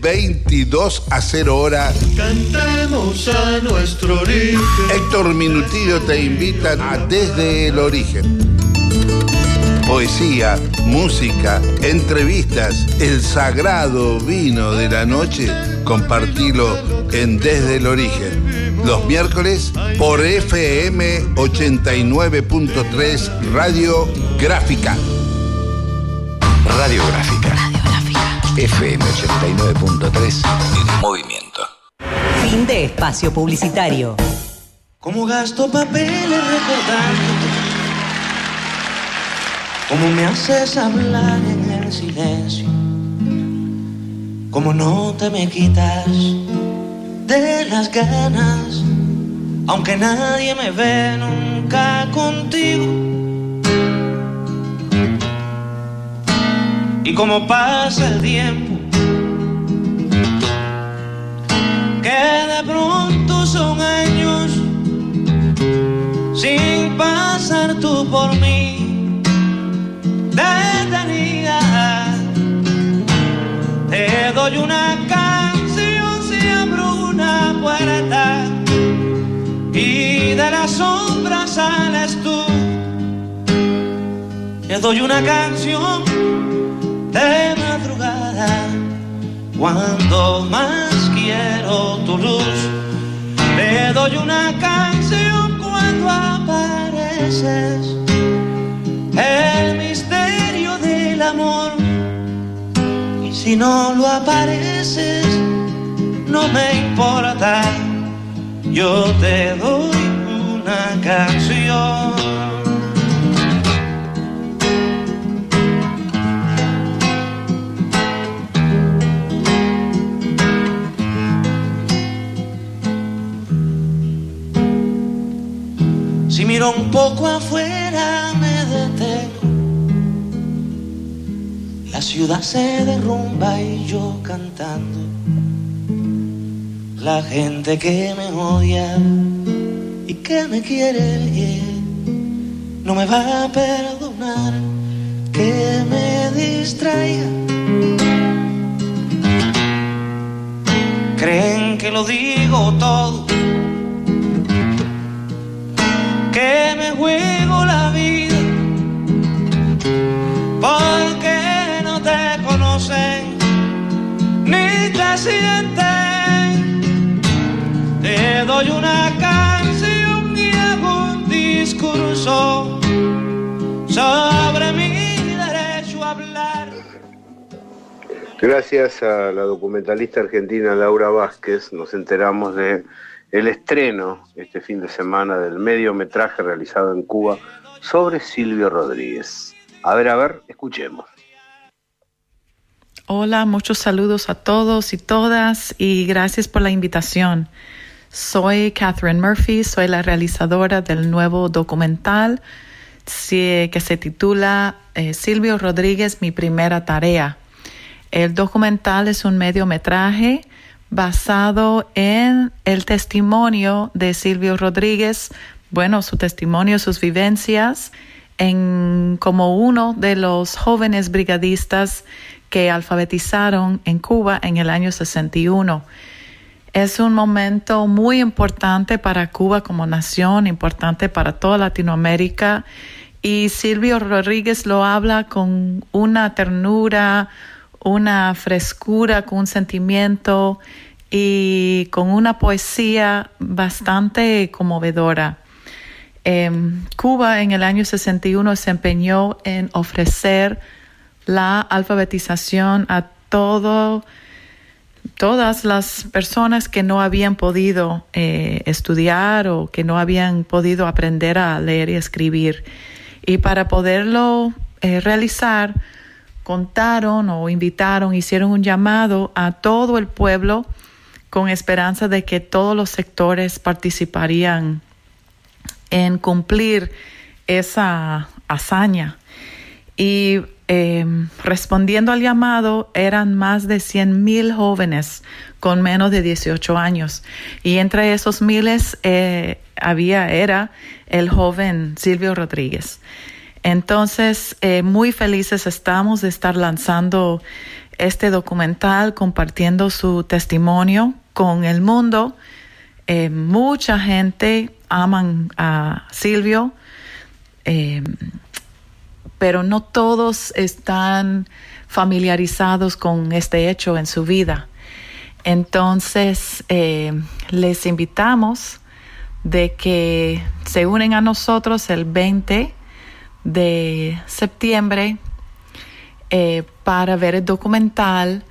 22 a 0 hora. Cantemos a nuestro origen. Héctor Minutillo te invita a Desde el Origen. Poesía, música, entrevistas, el sagrado vino de la noche, compartilo en Desde el Origen. Los miércoles por FM 89.3 Radio Gráfica. Radiográfica. FM 89.3 en movimiento. Fin de espacio publicitario. Como gasto papeles recordándote. Como me haces hablar en el silencio. Como no te me quitas de las ganas. Aunque nadie me ve nunca contigo. Y como pasa el tiempo, que de pronto son años sin pasar tú por mí, detenida. Te doy una canción si abro una puerta y de la sombra sales tú. Te doy una canción de madrugada, cuando más quiero tu luz, le doy una canción cuando apareces, el misterio del amor, y si no lo apareces, no me importa, yo te doy una canción. Un poco afuera me detengo. La ciudad se derrumba y yo cantando. La gente que me odia y que me quiere bien no me va a perdonar que me distraiga. Creen que lo digo todo juego la vida porque no te conocen ni te sienten. Te doy una canción y hago un discurso sobre mi derecho a hablar. Gracias a la documentalista argentina Laura Vázquez nos enteramos de el estreno este fin de semana del mediometraje realizado en Cuba sobre Silvio Rodríguez. A ver, a ver, escuchemos. Hola, muchos saludos a todos y todas y gracias por la invitación. Soy Catherine Murphy, soy la realizadora del nuevo documental que se titula eh, Silvio Rodríguez, mi primera tarea. El documental es un mediometraje basado en el testimonio de Silvio Rodríguez, bueno, su testimonio, sus vivencias, en, como uno de los jóvenes brigadistas que alfabetizaron en Cuba en el año 61. Es un momento muy importante para Cuba como nación, importante para toda Latinoamérica, y Silvio Rodríguez lo habla con una ternura, una frescura, con un sentimiento y con una poesía bastante conmovedora. Em, Cuba en el año 61 se empeñó en ofrecer la alfabetización a todo, todas las personas que no habían podido eh, estudiar o que no habían podido aprender a leer y escribir. Y para poderlo eh, realizar, contaron o invitaron, hicieron un llamado a todo el pueblo con esperanza de que todos los sectores participarían en cumplir esa hazaña. Y em, respondiendo al llamado, eran más de 100 mil jóvenes con menos de 18 años. Y entre esos miles eh, había, era el joven Silvio Rodríguez. Entonces, eh, muy felices estamos de estar lanzando este documental compartiendo su testimonio con el mundo. Eh, mucha gente aman a Silvio, eh, pero no todos están familiarizados con este hecho en su vida. Entonces, les invitamos de que se unen a nosotros el 20 de septiembre eh, para ver el documental.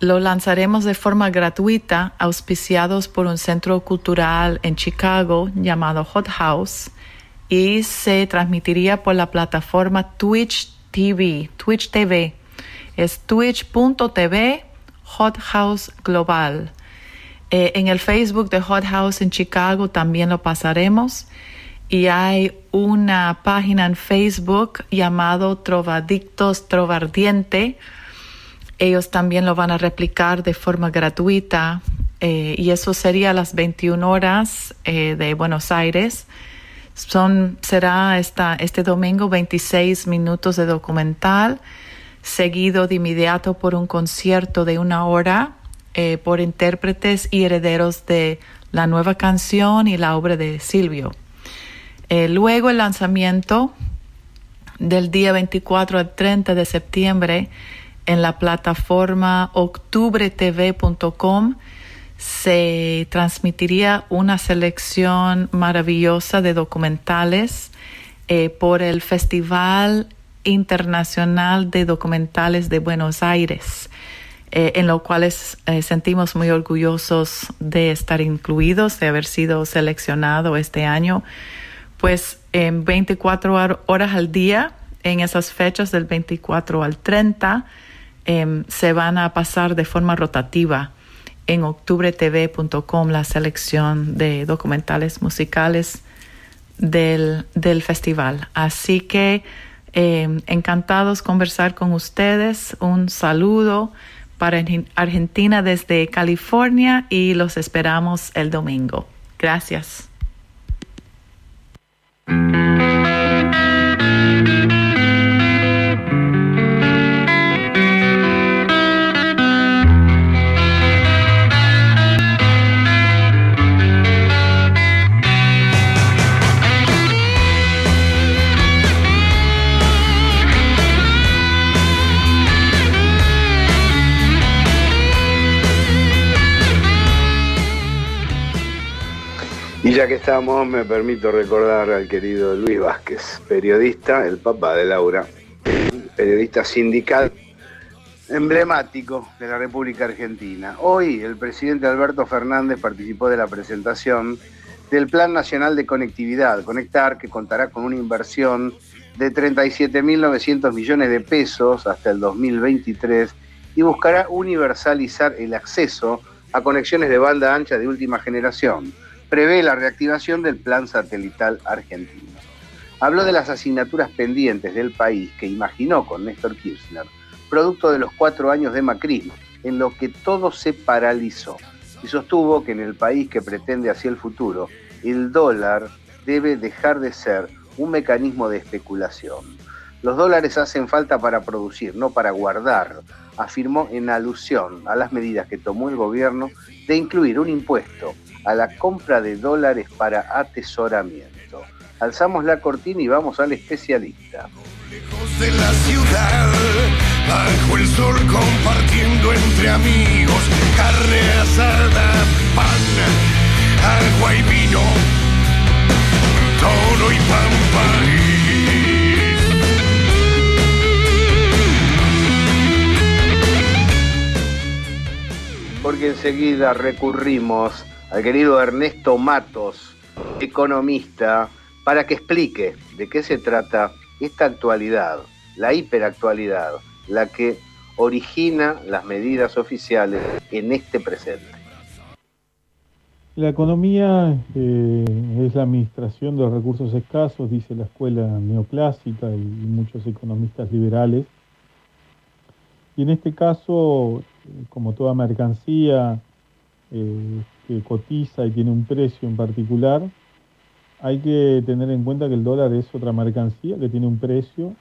Lo lanzaremos de forma gratuita, auspiciados por un centro cultural en Chicago llamado Hot House y se transmitiría por la plataforma Twitch TV, Twitch TV. Es twitch.tv Hot House Global. Eh, en el Facebook de Hot House en Chicago también lo pasaremos. Y hay una página en Facebook llamado Trovadictos Trovardiente. Ellos también lo van a replicar de forma gratuita. Eh, y eso sería las 21 horas eh, de Buenos Aires. Será este domingo 26 minutos de documental seguido de inmediato por un concierto de una hora eh, por intérpretes y herederos de la nueva canción y la obra de Silvio. Eh, luego el lanzamiento del día 24 al 30 de septiembre en la plataforma octubretv.com se transmitiría una selección maravillosa de documentales eh, por el Festival Internacional de Documentales de Buenos Aires, eh, en lo cual sentimos muy orgullosos de estar incluidos, de haber sido seleccionado este año, pues en 24 horas al día, en esas fechas del 24 al 30, em, se van a pasar de forma rotativa en octubretv.com la selección de documentales musicales del, festival. Así que eh, encantados conversar con ustedes. Un saludo para Argentina desde California y los esperamos el domingo. Gracias. Y estamos, me permito recordar al querido Luis Vázquez, periodista, el papá de Laura, periodista sindical emblemático de la República Argentina. Hoy el presidente Alberto Fernández participó de la presentación del Plan Nacional de Conectividad, Conectar, que contará con una inversión de 37.900 millones de pesos hasta el 2023 y buscará universalizar el acceso a conexiones de banda ancha de última generación prevé la reactivación del plan satelital argentino. Habló de las asignaturas pendientes del país que imaginó con Néstor Kirchner, producto de los cuatro años de macrismo, en lo que todo se paralizó, y sostuvo que en el país que pretende hacia el futuro, el dólar debe dejar de ser un mecanismo de especulación. Los dólares hacen falta para producir, no para guardar, afirmó en alusión a las medidas que tomó el gobierno de incluir un impuesto a la compra de dólares para atesoramiento. Alzamos la cortina y vamos al especialista. Enseguida recurrimos al querido Ernesto Matos, economista, para que explique de qué se trata esta actualidad, la hiperactualidad, la que origina las medidas oficiales en este presente. La economía eh, es la administración de los recursos escasos, dice la escuela neoclásica y muchos economistas liberales. Y en este caso, como toda mercancía, eh, que cotiza y tiene un precio en particular, hay que tener en cuenta que el dólar es otra mercancía que tiene un precio,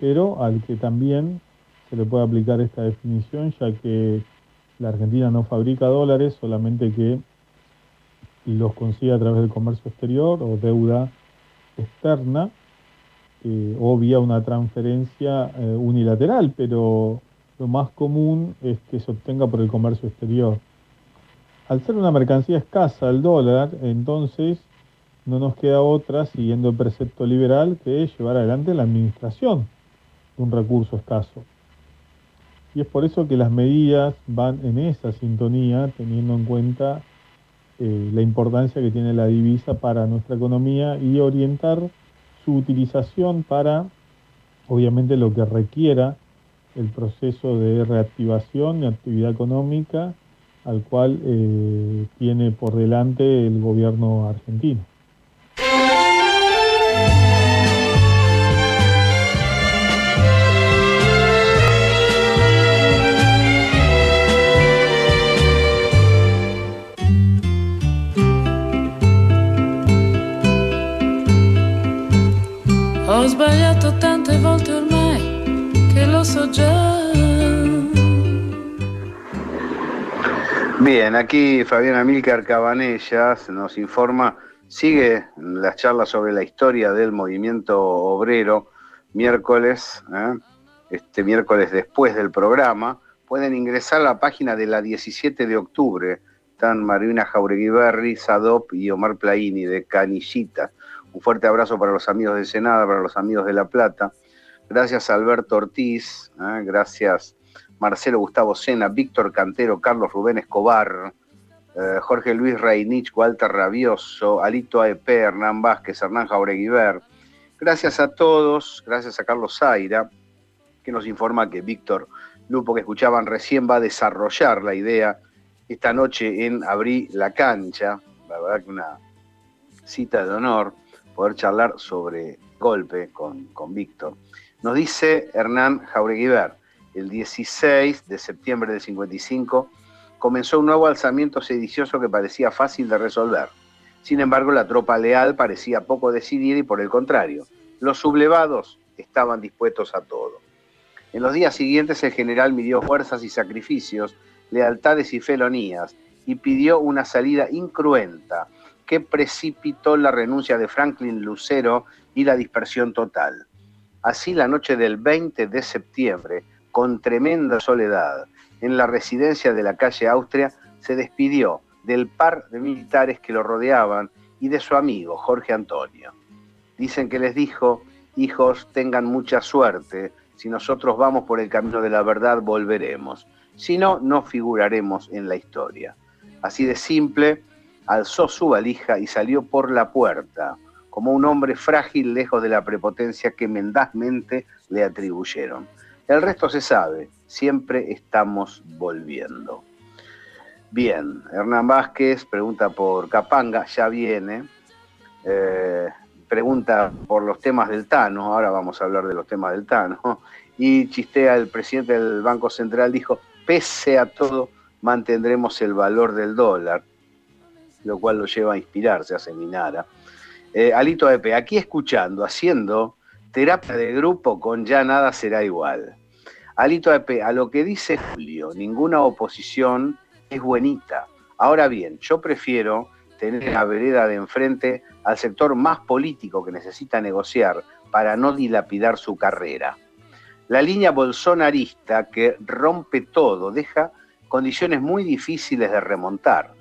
pero al que también se le puede aplicar esta definición, ya que la Argentina no fabrica dólares, solamente que los consigue a través del comercio exterior o deuda externa eh, o vía una transferencia eh, unilateral, pero lo más común es que se obtenga por el comercio exterior. Al ser una mercancía escasa el dólar, entonces no nos queda otra, siguiendo el precepto liberal, que es llevar adelante la administración de un recurso escaso. Y es por eso que las medidas van en esa sintonía, teniendo en cuenta eh, la importancia que tiene la divisa para nuestra economía y orientar su utilización para, obviamente, lo que requiera el proceso de reactivación y actividad económica al cual eh, tiene por delante el gobierno argentino. Bien, aquí Fabián Amílcar Cabanellas nos informa, sigue las charlas sobre la historia del movimiento obrero miércoles, ¿eh? este miércoles después del programa. Pueden ingresar a la página de la 17 de octubre. Están Marina Jauregui Sadop y Omar Plaini de Canillita. Un fuerte abrazo para los amigos de Senada, para los amigos de La Plata. Gracias Alberto Ortiz, ¿eh? gracias Marcelo Gustavo Sena, Víctor Cantero, Carlos Rubén Escobar, eh, Jorge Luis Reinich, Walter Rabioso, Alito AEP, Hernán Vázquez, Hernán Jaureguiber. Gracias a todos, gracias a Carlos Zaira, que nos informa que Víctor Lupo, que escuchaban recién, va a desarrollar la idea esta noche en Abrí la Cancha. La verdad que una cita de honor poder charlar sobre golpe con, con Víctor. Nos dice Hernán Jaureguiber, el 16 de septiembre del 55, comenzó un nuevo alzamiento sedicioso que parecía fácil de resolver. Sin embargo, la tropa leal parecía poco decidida y por el contrario, los sublevados estaban dispuestos a todo. En los días siguientes el general midió fuerzas y sacrificios, lealtades y felonías y pidió una salida incruenta que precipitó la renuncia de Franklin Lucero y la dispersión total. Así la noche del 20 de septiembre, con tremenda soledad en la residencia de la calle Austria, se despidió del par de militares que lo rodeaban y de su amigo Jorge Antonio. Dicen que les dijo, hijos, tengan mucha suerte, si nosotros vamos por el camino de la verdad volveremos, si no, no figuraremos en la historia. Así de simple, alzó su valija y salió por la puerta, como un hombre frágil lejos de la prepotencia que mendazmente le atribuyeron. El resto se sabe, siempre estamos volviendo. Bien, Hernán Vázquez pregunta por Capanga, ya viene. Eh, pregunta por los temas del Tano, ahora vamos a hablar de los temas del Tano. Y chistea el presidente del Banco Central, dijo, pese a todo, mantendremos el valor del dólar, lo cual lo lleva a inspirarse a Seminara. Eh, Alito Epe, aquí escuchando, haciendo terapia de grupo con ya nada será igual. Alito EP, a lo que dice Julio, ninguna oposición es buenita. Ahora bien, yo prefiero tener la vereda de enfrente al sector más político que necesita negociar para no dilapidar su carrera. La línea bolsonarista que rompe todo deja condiciones muy difíciles de remontar.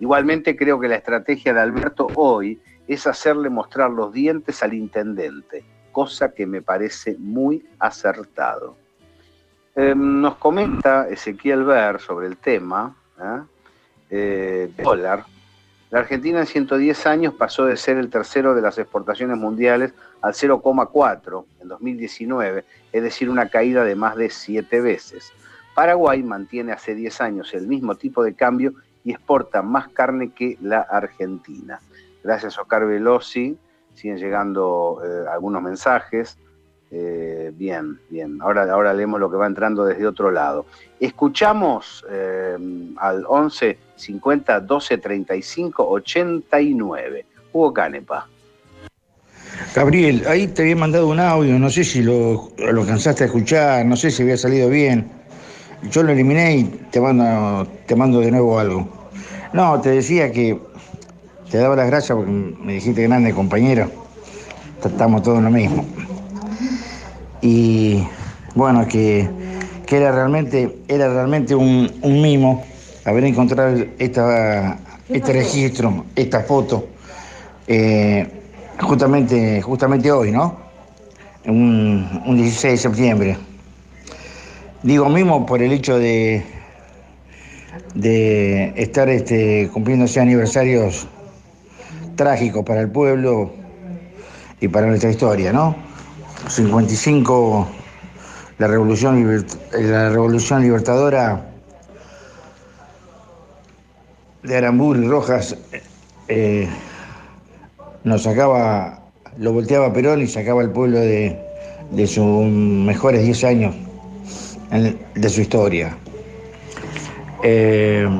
Igualmente creo que la estrategia de Alberto hoy es hacerle mostrar los dientes al intendente cosa que me parece muy acertado. Em, nos comenta Ezequiel Ver sobre el tema ¿eh? Eh, dólar. La Argentina en 110 años pasó de ser el tercero de las exportaciones mundiales al 0,4 en 2019, es decir, una caída de más de 7 veces. Paraguay mantiene hace 10 años el mismo tipo de cambio y exporta más carne que la Argentina. Gracias Oscar Velosi, siguen llegando eh, algunos mensajes. Eh, bien, bien. Ahora, ahora leemos lo que va entrando desde otro lado. Escuchamos eh, al 11 50 12 35 89. Hugo Canepa. Gabriel, ahí te había mandado un audio, no sé si lo, lo alcanzaste a escuchar, no sé si había salido bien. Yo lo eliminé y te mando, te mando de nuevo algo. No, te decía que te daba las gracias porque me dijiste grande compañero. Estamos todos en lo mismo. Y bueno, que, que era realmente, era realmente un, un mimo haber encontrado esta, este registro, esta foto, eh, justamente, justamente hoy, ¿no? Un, un 16 de septiembre. Digo mimo por el hecho de, de estar este, cumpliéndose aniversarios trágicos para el pueblo y para nuestra historia, ¿no? 55, la revolución, la revolución libertadora de Aramburu y Rojas eh, nos sacaba, lo volteaba Perón y sacaba al pueblo de, de sus mejores 10 años de su historia. Eh,